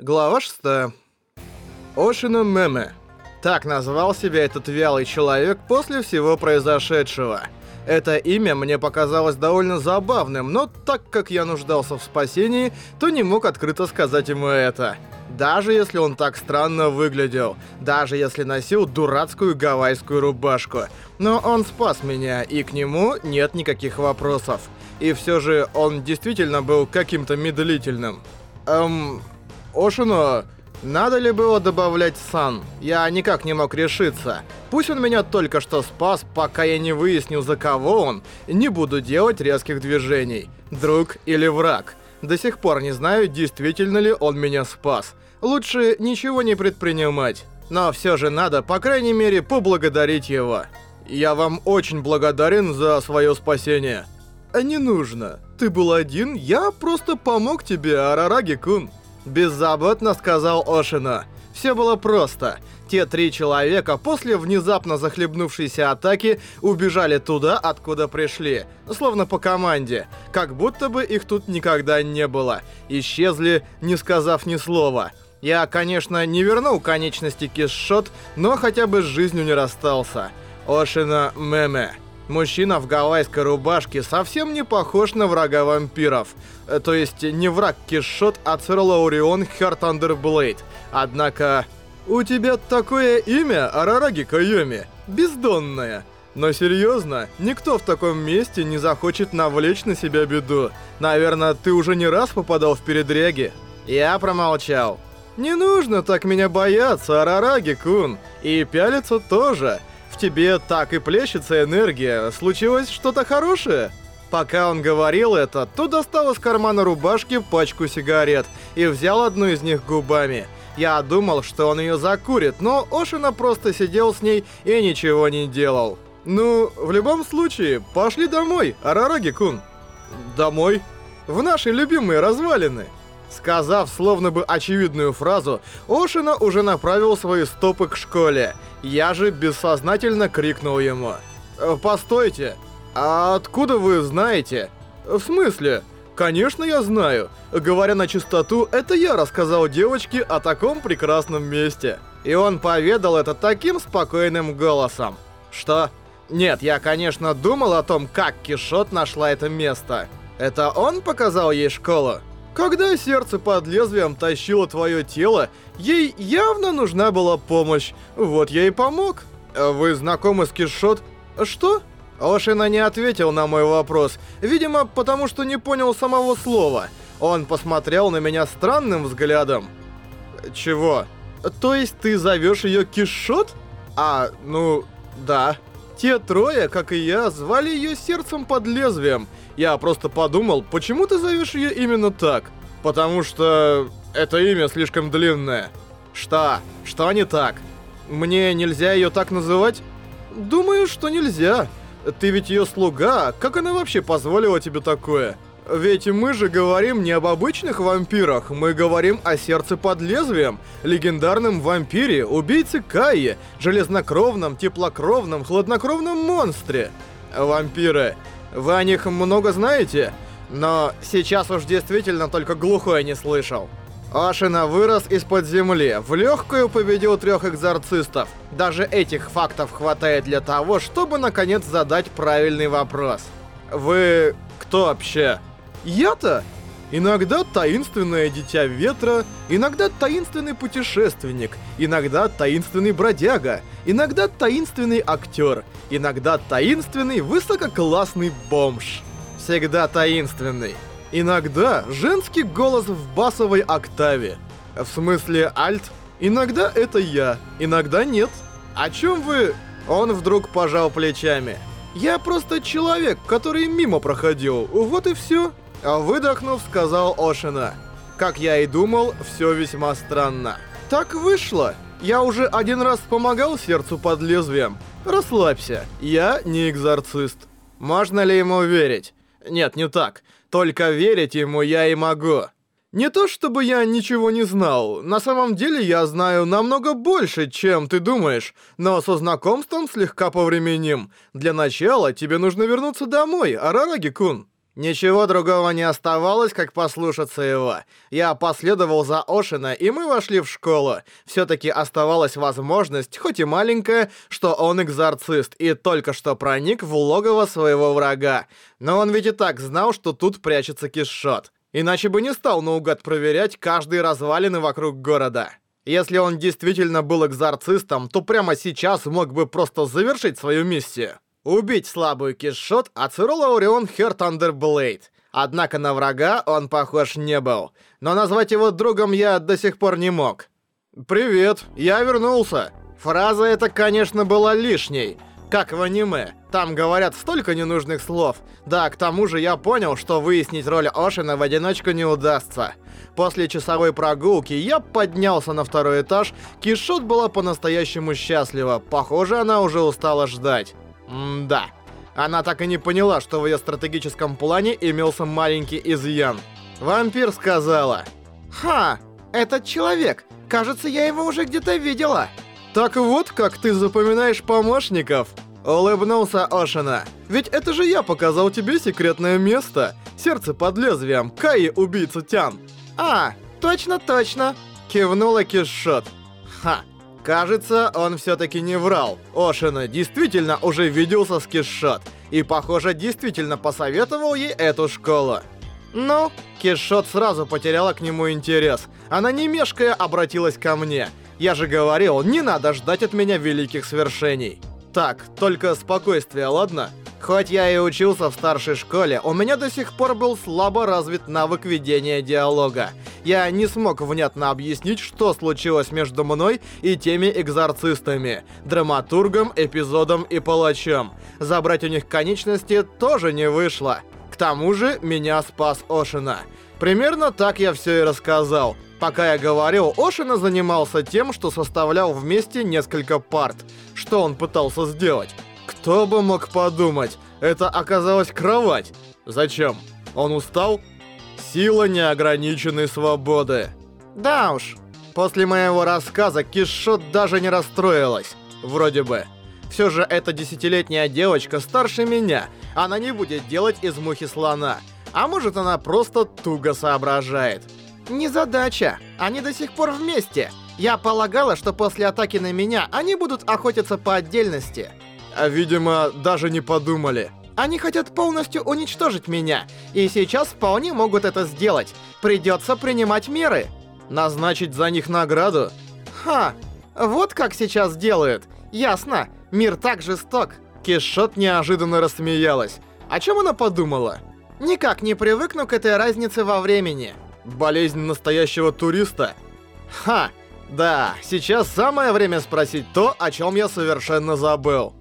Глава 6. Ошина Меме. Так назвал себя этот вялый человек после всего произошедшего. Это имя мне показалось довольно забавным, но так как я нуждался в спасении, то не мог открыто сказать ему это. Даже если он так странно выглядел, даже если носил дурацкую гавайскую рубашку. Но он спас меня, и к нему нет никаких вопросов. И все же он действительно был каким-то медлительным. Эм... Ошино, надо ли было добавлять Сан? Я никак не мог решиться. Пусть он меня только что спас, пока я не выяснил, за кого он, не буду делать резких движений. Друг или враг. До сих пор не знаю, действительно ли он меня спас. Лучше ничего не предпринимать. Но все же надо, по крайней мере, поблагодарить его. Я вам очень благодарен за свое спасение. Не нужно. Ты был один, я просто помог тебе, Арараги-кун. Беззаботно сказал Ошина. Все было просто. Те три человека после внезапно захлебнувшейся атаки убежали туда, откуда пришли. Словно по команде. Как будто бы их тут никогда не было. Исчезли, не сказав ни слова. Я, конечно, не вернул конечности Кишот, но хотя бы с жизнью не расстался. Ошина Меме. Мужчина в гавайской рубашке совсем не похож на врага вампиров. Э, то есть не враг Кишот, а Церлаурион Хартандерблейд. Однако... У тебя такое имя, Арараги Кайоми. Бездонное. Но серьезно, никто в таком месте не захочет навлечь на себя беду. Наверное, ты уже не раз попадал в передряги. Я промолчал. Не нужно так меня бояться, Арараги-кун. И пялиться тоже тебе так и плещется энергия. Случилось что-то хорошее?» Пока он говорил это, то достал из кармана рубашки пачку сигарет и взял одну из них губами. Я думал, что он ее закурит, но Ошина просто сидел с ней и ничего не делал. «Ну, в любом случае, пошли домой, Арараги-кун». «Домой?» «В наши любимые развалины». Сказав словно бы очевидную фразу, Ошина уже направил свои стопы к школе. Я же бессознательно крикнул ему. «Э, «Постойте, а откуда вы знаете?» «В смысле?» «Конечно я знаю. Говоря на чистоту, это я рассказал девочке о таком прекрасном месте». И он поведал это таким спокойным голосом. «Что?» «Нет, я, конечно, думал о том, как Кишот нашла это место. Это он показал ей школу?» Когда сердце под лезвием тащило твое тело, ей явно нужна была помощь. Вот я и помог. Вы знакомы с Кишот? Что? Ошина не ответил на мой вопрос. Видимо, потому что не понял самого слова. Он посмотрел на меня странным взглядом. Чего? То есть ты зовешь ее Кишот? А, ну, да. Те трое, как и я, звали ее сердцем под лезвием. Я просто подумал, почему ты зовешь ее именно так? Потому что это имя слишком длинное. Что? Что не так? Мне нельзя ее так называть? Думаю, что нельзя. Ты ведь ее слуга, как она вообще позволила тебе такое? Ведь мы же говорим не об обычных вампирах, мы говорим о сердце под лезвием, легендарном вампире, убийце Кайи, железнокровном, теплокровном, хладнокровном монстре. Вампиры. Вы о них много знаете? Но сейчас уж действительно только глухой не слышал. Ашина вырос из-под земли, в легкую победил трех экзорцистов. Даже этих фактов хватает для того, чтобы наконец задать правильный вопрос. Вы кто вообще? Я-то? Иногда таинственное дитя ветра, иногда таинственный путешественник, иногда таинственный бродяга, иногда таинственный актер, иногда таинственный высококлассный бомж. Всегда таинственный. Иногда женский голос в басовой октаве. В смысле альт? Иногда это я, иногда нет. О чем вы? Он вдруг пожал плечами. Я просто человек, который мимо проходил, вот и все. Выдохнув, сказал Ошина. Как я и думал, все весьма странно. Так вышло. Я уже один раз помогал сердцу под лезвием. Расслабься, я не экзорцист. Можно ли ему верить? Нет, не так. Только верить ему я и могу. Не то чтобы я ничего не знал, на самом деле я знаю намного больше, чем ты думаешь, но со знакомством слегка повременим. Для начала тебе нужно вернуться домой, Арараги-кун. Ничего другого не оставалось, как послушаться его. Я последовал за Ошина, и мы вошли в школу. Всё-таки оставалась возможность, хоть и маленькая, что он экзорцист и только что проник в логово своего врага. Но он ведь и так знал, что тут прячется Кишот. Иначе бы не стал наугад проверять каждые развалины вокруг города. Если он действительно был экзорцистом, то прямо сейчас мог бы просто завершить свою миссию. Убить слабую Кишот Ацерола Орион Хартандерблейд. Однако на врага он похож не был. Но назвать его другом я до сих пор не мог. «Привет, я вернулся». Фраза эта, конечно, была лишней. Как в аниме. Там говорят столько ненужных слов. Да, к тому же я понял, что выяснить роль Ошина в одиночку не удастся. После часовой прогулки я поднялся на второй этаж. Кишот была по-настоящему счастлива. Похоже, она уже устала ждать. М-да. Она так и не поняла, что в ее стратегическом плане имелся маленький изъян. Вампир сказала. «Ха, этот человек. Кажется, я его уже где-то видела». «Так вот, как ты запоминаешь помощников!» Улыбнулся Ошина. «Ведь это же я показал тебе секретное место. Сердце под лезвием. Каи убийца Тян». «А, точно-точно!» Кивнула Кишот. «Ха, Кажется, он все-таки не врал. Ошина действительно уже виделся с Кишот. И, похоже, действительно посоветовал ей эту школу. Ну, Кишот сразу потеряла к нему интерес. Она не мешкая обратилась ко мне. Я же говорил, не надо ждать от меня великих свершений. Так, только спокойствие, ладно? Хоть я и учился в старшей школе, у меня до сих пор был слабо развит навык ведения диалога. Я не смог внятно объяснить, что случилось между мной и теми экзорцистами, драматургом, эпизодом и палачом. Забрать у них конечности тоже не вышло. К тому же, меня спас Ошина. Примерно так я все и рассказал. Пока я говорил, Ошина занимался тем, что составлял вместе несколько парт. Что он пытался сделать? Кто бы мог подумать, это оказалась кровать. Зачем? Он устал? Сила неограниченной свободы. Да уж, после моего рассказа Кишот даже не расстроилась. Вроде бы. Все же эта десятилетняя девочка старше меня. Она не будет делать из мухи слона. А может она просто туго соображает. Незадача. Они до сих пор вместе. Я полагала, что после атаки на меня они будут охотиться по отдельности. А, видимо, даже не подумали. Они хотят полностью уничтожить меня, и сейчас вполне могут это сделать. Придется принимать меры. Назначить за них награду? Ха, вот как сейчас делают. Ясно, мир так жесток. Кишот неожиданно рассмеялась. О чем она подумала? Никак не привыкну к этой разнице во времени. Болезнь настоящего туриста? Ха, да, сейчас самое время спросить то, о чем я совершенно забыл.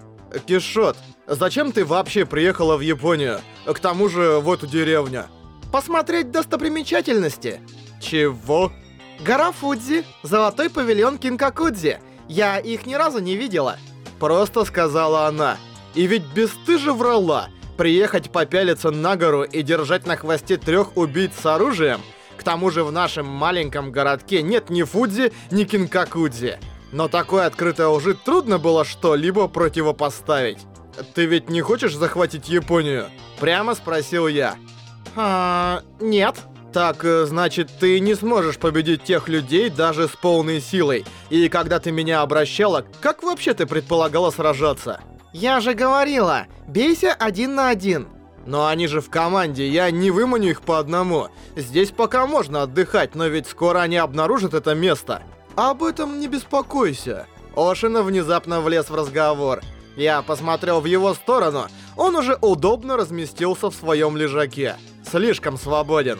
Кишот, зачем ты вообще приехала в Японию? К тому же в эту деревню. Посмотреть достопримечательности. Чего? Гора Фудзи, золотой павильон Кинкакудзи. Я их ни разу не видела. Просто сказала она. И ведь бесстыже врала. Приехать попялиться на гору и держать на хвосте трех убийц с оружием? К тому же в нашем маленьком городке нет ни Фудзи, ни Кинкакудзи. Но такой открытой лжи трудно было что-либо противопоставить. «Ты ведь не хочешь захватить Японию?» Прямо спросил я. «А, нет». «Так, э, значит, ты не сможешь победить тех людей даже с полной силой. И когда ты меня обращала, как вообще ты предполагала сражаться?» «Я же говорила, бейся один на один». «Но они же в команде, я не выманю их по одному. Здесь пока можно отдыхать, но ведь скоро они обнаружат это место». «Об этом не беспокойся». Ошина внезапно влез в разговор. Я посмотрел в его сторону. Он уже удобно разместился в своем лежаке. Слишком свободен.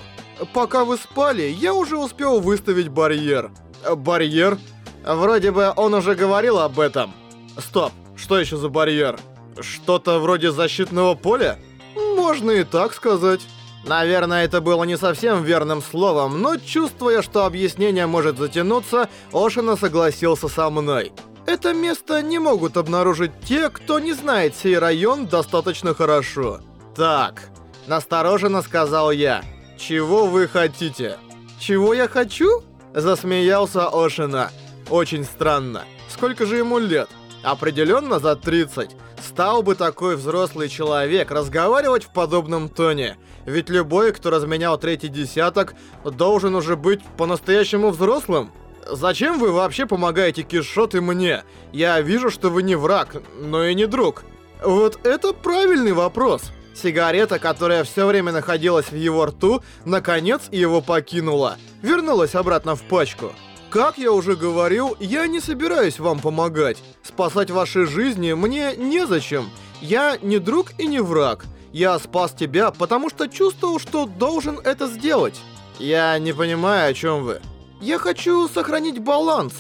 Пока вы спали, я уже успел выставить барьер. Барьер? Вроде бы он уже говорил об этом. Стоп, что еще за барьер? Что-то вроде защитного поля? Можно и так сказать. Наверное, это было не совсем верным словом, но чувствуя, что объяснение может затянуться, Ошина согласился со мной. Это место не могут обнаружить те, кто не знает сей район достаточно хорошо. Так, настороженно сказал я. Чего вы хотите? Чего я хочу? Засмеялся Ошина. Очень странно. Сколько же ему лет? Определенно за 30. Стал бы такой взрослый человек разговаривать в подобном тоне? Ведь любой, кто разменял третий десяток, должен уже быть по-настоящему взрослым. Зачем вы вообще помогаете Кишот и мне? Я вижу, что вы не враг, но и не друг. Вот это правильный вопрос. Сигарета, которая все время находилась в его рту, наконец его покинула. Вернулась обратно в пачку. Как я уже говорил, я не собираюсь вам помогать. Спасать ваши жизни мне незачем. Я не друг и не враг. Я спас тебя, потому что чувствовал, что должен это сделать. Я не понимаю, о чем вы. Я хочу сохранить баланс.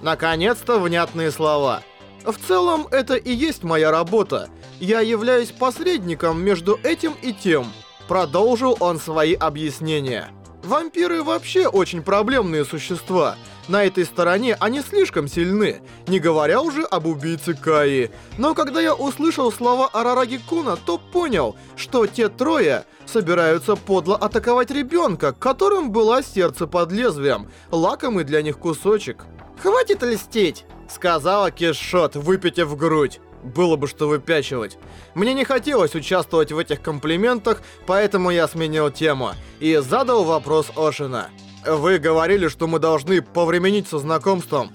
Наконец-то внятные слова. В целом, это и есть моя работа. Я являюсь посредником между этим и тем. Продолжил он свои объяснения. Вампиры вообще очень проблемные существа. На этой стороне они слишком сильны, не говоря уже об убийце Каи. Но когда я услышал слова Арараги Куна, то понял, что те трое собираются подло атаковать ребенка, которым было сердце под лезвием, лакомый для них кусочек. «Хватит льстить!» — сказала Кишот, выпитив грудь. Было бы что выпячивать. Мне не хотелось участвовать в этих комплиментах, поэтому я сменил тему и задал вопрос Ошина. Вы говорили, что мы должны повременить со знакомством.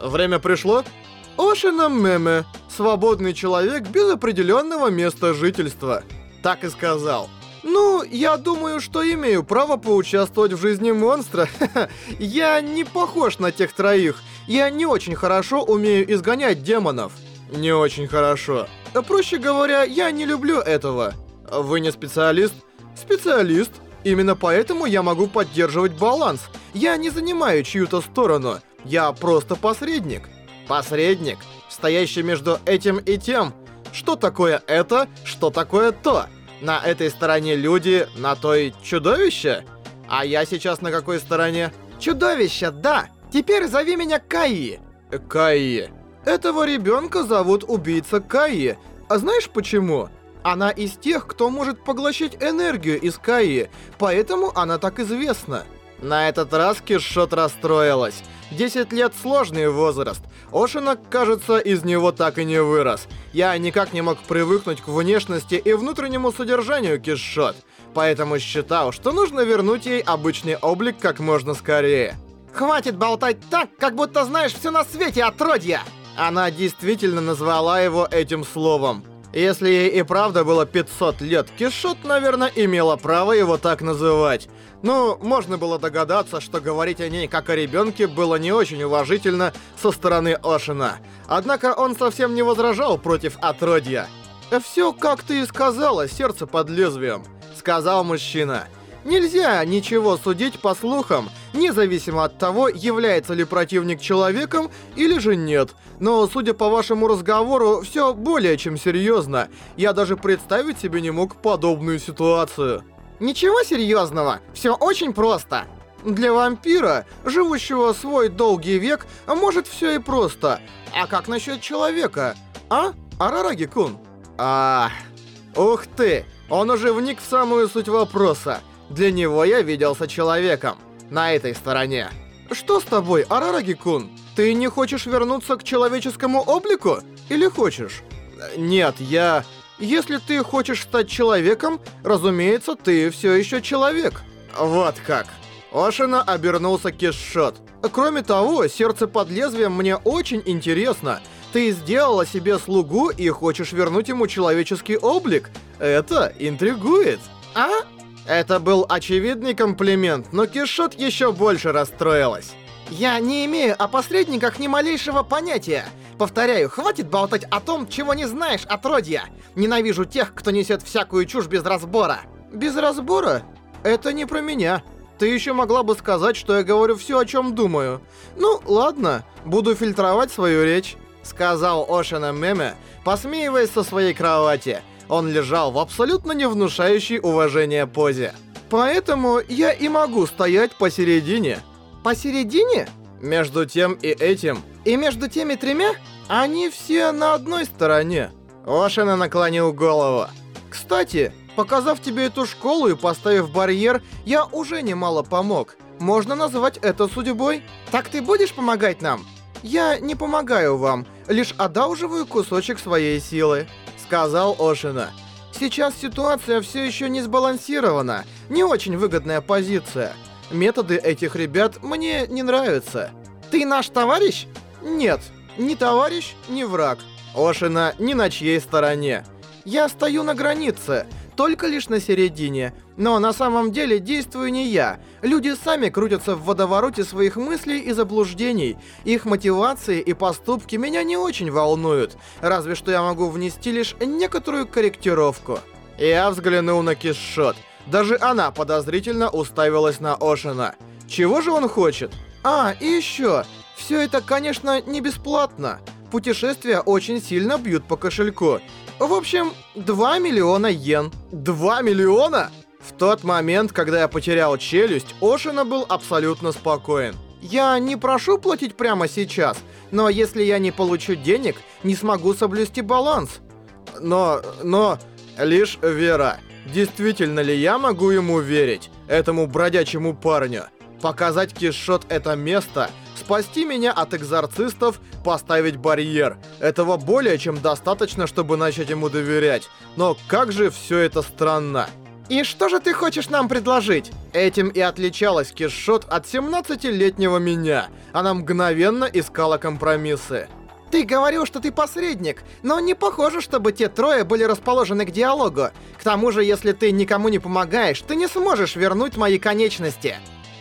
Время пришло? Ошина Меме. Свободный человек без определенного места жительства. Так и сказал. Ну, я думаю, что имею право поучаствовать в жизни монстра. я не похож на тех троих. Я не очень хорошо умею изгонять демонов. Не очень хорошо. Проще говоря, я не люблю этого. Вы не специалист? Специалист. Именно поэтому я могу поддерживать баланс. Я не занимаю чью-то сторону. Я просто посредник. Посредник, стоящий между этим и тем. Что такое это, что такое то? На этой стороне люди, на той чудовище? А я сейчас на какой стороне? Чудовище, да! Теперь зови меня Каи. Каи. Этого ребенка зовут убийца Каи. А знаешь почему? Она из тех, кто может поглощать энергию из Каи, поэтому она так известна. На этот раз Кишот расстроилась. 10 лет сложный возраст. Ошина, кажется, из него так и не вырос. Я никак не мог привыкнуть к внешности и внутреннему содержанию Кишот, поэтому считал, что нужно вернуть ей обычный облик как можно скорее. «Хватит болтать так, как будто знаешь все на свете, отродья!» Она действительно назвала его этим словом. Если ей и правда было 500 лет, Кишот, наверное, имела право его так называть. Ну, можно было догадаться, что говорить о ней как о ребенке было не очень уважительно со стороны Ошина. Однако он совсем не возражал против отродья. «Все, как ты и сказала, сердце под лезвием», — сказал мужчина. Нельзя ничего судить по слухам, независимо от того, является ли противник человеком или же нет. Но, судя по вашему разговору, все более чем серьезно. Я даже представить себе не мог подобную ситуацию. Ничего серьезного, все очень просто. Для вампира, живущего свой долгий век, может все и просто. А как насчет человека? А? Арараги-кун? А, ух ты, он уже вник в самую суть вопроса. Для него я виделся человеком. На этой стороне. Что с тобой, Арараги-кун? Ты не хочешь вернуться к человеческому облику? Или хочешь? Нет, я... Если ты хочешь стать человеком, разумеется, ты все еще человек. Вот как. Ошина обернулся Кишот. Кроме того, сердце под лезвием мне очень интересно. Ты сделала себе слугу и хочешь вернуть ему человеческий облик. Это интригует. А? Это был очевидный комплимент, но Кишот еще больше расстроилась. «Я не имею о посредниках ни малейшего понятия. Повторяю, хватит болтать о том, чего не знаешь, отродья. Ненавижу тех, кто несет всякую чушь без разбора». «Без разбора? Это не про меня. Ты еще могла бы сказать, что я говорю все, о чем думаю. Ну, ладно, буду фильтровать свою речь», — сказал Ошина Меме, посмеиваясь со своей кровати — он лежал в абсолютно не внушающей уважения позе. Поэтому я и могу стоять посередине. Посередине? Между тем и этим. И между теми тремя? Они все на одной стороне. Ошина наклонил голову. Кстати, показав тебе эту школу и поставив барьер, я уже немало помог. Можно назвать это судьбой? Так ты будешь помогать нам? Я не помогаю вам, лишь одалживаю кусочек своей силы», — сказал Ошина. «Сейчас ситуация все еще не сбалансирована, не очень выгодная позиция. Методы этих ребят мне не нравятся». «Ты наш товарищ?» «Нет, ни товарищ, ни враг. Ошина ни на чьей стороне. Я стою на границе, только лишь на середине. Но на самом деле действую не я. Люди сами крутятся в водовороте своих мыслей и заблуждений. Их мотивации и поступки меня не очень волнуют. Разве что я могу внести лишь некоторую корректировку. Я взглянул на Кишот. Даже она подозрительно уставилась на Ошина. Чего же он хочет? А, и еще. Все это, конечно, не бесплатно. Путешествия очень сильно бьют по кошельку. В общем, 2 миллиона йен. 2 миллиона? В тот момент, когда я потерял челюсть, Ошина был абсолютно спокоен. Я не прошу платить прямо сейчас, но если я не получу денег, не смогу соблюсти баланс. Но, но, лишь Вера. Действительно ли я могу ему верить, этому бродячему парню? Показать Кишот это место — спасти меня от экзорцистов, поставить барьер. Этого более чем достаточно, чтобы начать ему доверять. Но как же все это странно. «И что же ты хочешь нам предложить?» Этим и отличалась Кишот от 17-летнего меня. Она мгновенно искала компромиссы. «Ты говорил, что ты посредник, но не похоже, чтобы те трое были расположены к диалогу. К тому же, если ты никому не помогаешь, ты не сможешь вернуть мои конечности».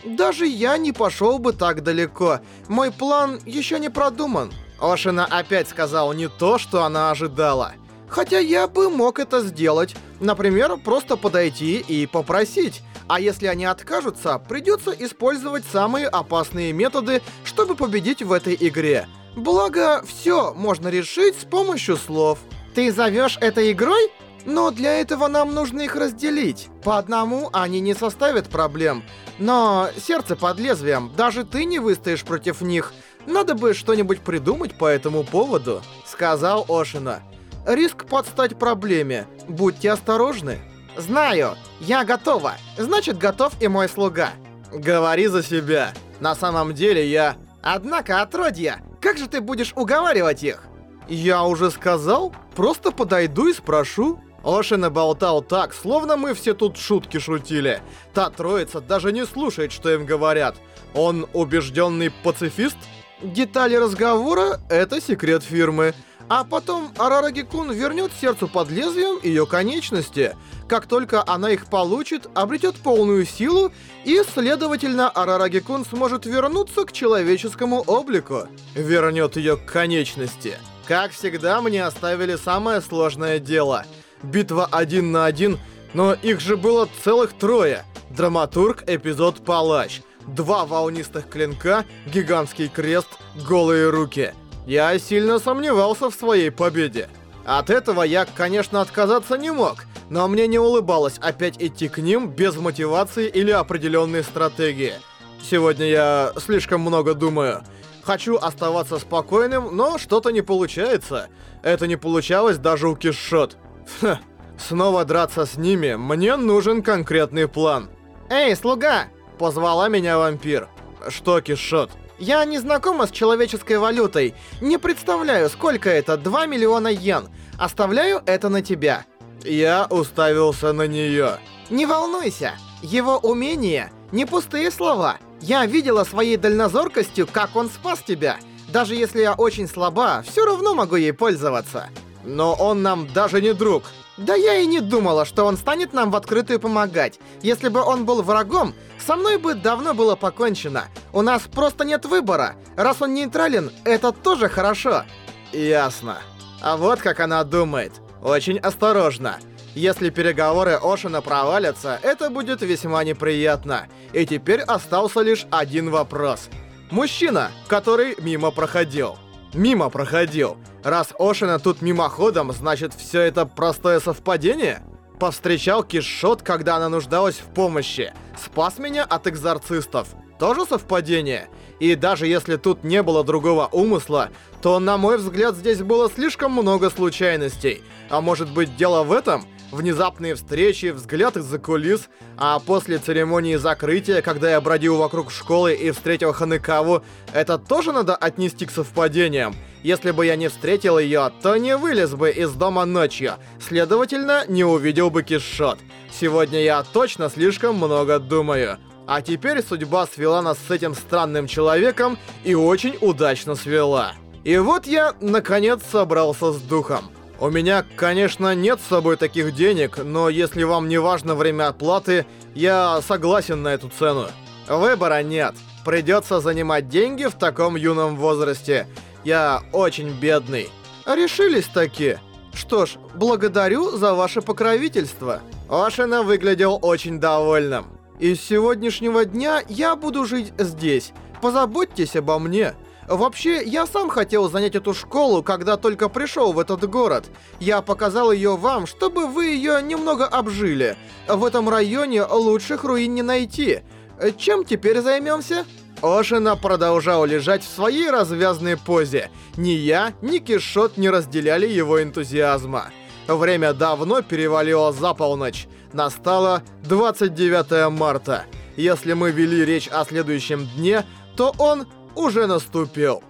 Даже я не пошел бы так далеко. Мой план еще не продуман. Ошина опять сказал не то, что она ожидала. Хотя я бы мог это сделать. Например, просто подойти и попросить. А если они откажутся, придется использовать самые опасные методы, чтобы победить в этой игре. Благо, все можно решить с помощью слов. Ты зовешь это игрой? Но для этого нам нужно их разделить. По одному они не составят проблем. Но сердце под лезвием, даже ты не выстоишь против них. Надо бы что-нибудь придумать по этому поводу», — сказал Ошина. «Риск подстать проблеме. Будьте осторожны». «Знаю. Я готова. Значит, готов и мой слуга». «Говори за себя. На самом деле я...» «Однако, отродья, как же ты будешь уговаривать их?» «Я уже сказал. Просто подойду и спрошу». Ошина болтал так, словно мы все тут шутки шутили. Та троица даже не слушает, что им говорят. Он убежденный пацифист? Детали разговора — это секрет фирмы. А потом Арараги-кун вернет сердцу под лезвием ее конечности. Как только она их получит, обретет полную силу, и, следовательно, Арараги-кун сможет вернуться к человеческому облику. Вернет ее к конечности. Как всегда, мне оставили самое сложное дело — битва один на один, но их же было целых трое. Драматург, эпизод «Палач». Два волнистых клинка, гигантский крест, голые руки. Я сильно сомневался в своей победе. От этого я, конечно, отказаться не мог, но мне не улыбалось опять идти к ним без мотивации или определенной стратегии. Сегодня я слишком много думаю. Хочу оставаться спокойным, но что-то не получается. Это не получалось даже у Кишот. Ха, снова драться с ними, мне нужен конкретный план. «Эй, слуга!» — позвала меня вампир. «Что, Кишот?» «Я не знакома с человеческой валютой. Не представляю, сколько это, 2 миллиона йен. Оставляю это на тебя». Я уставился на нее. «Не волнуйся, его умение — не пустые слова. Я видела своей дальнозоркостью, как он спас тебя. Даже если я очень слаба, все равно могу ей пользоваться». Но он нам даже не друг. Да я и не думала, что он станет нам в открытую помогать. Если бы он был врагом, со мной бы давно было покончено. У нас просто нет выбора. Раз он нейтрален, это тоже хорошо. Ясно. А вот как она думает. Очень осторожно. Если переговоры Ошина провалятся, это будет весьма неприятно. И теперь остался лишь один вопрос. Мужчина, который мимо проходил. Мимо проходил. Раз Ошина тут мимоходом, значит все это простое совпадение? Повстречал Кишот, когда она нуждалась в помощи. Спас меня от экзорцистов. Тоже совпадение? И даже если тут не было другого умысла, то, на мой взгляд, здесь было слишком много случайностей. А может быть дело в этом? внезапные встречи, взгляд из-за кулис, а после церемонии закрытия, когда я бродил вокруг школы и встретил Ханекаву, это тоже надо отнести к совпадениям. Если бы я не встретил ее, то не вылез бы из дома ночью, следовательно, не увидел бы кишот. Сегодня я точно слишком много думаю. А теперь судьба свела нас с этим странным человеком и очень удачно свела. И вот я, наконец, собрался с духом. У меня, конечно, нет с собой таких денег, но если вам не важно время оплаты, я согласен на эту цену. Выбора нет. Придется занимать деньги в таком юном возрасте. Я очень бедный. Решились таки. Что ж, благодарю за ваше покровительство. Ошина выглядел очень довольным. И с сегодняшнего дня я буду жить здесь. Позаботьтесь обо мне. Вообще, я сам хотел занять эту школу, когда только пришел в этот город. Я показал ее вам, чтобы вы ее немного обжили. В этом районе лучших руин не найти. Чем теперь займемся? Ошина продолжал лежать в своей развязной позе. Ни я, ни Кишот не разделяли его энтузиазма. Время давно перевалило за полночь. Настало 29 марта. Если мы вели речь о следующем дне, то он уже наступил.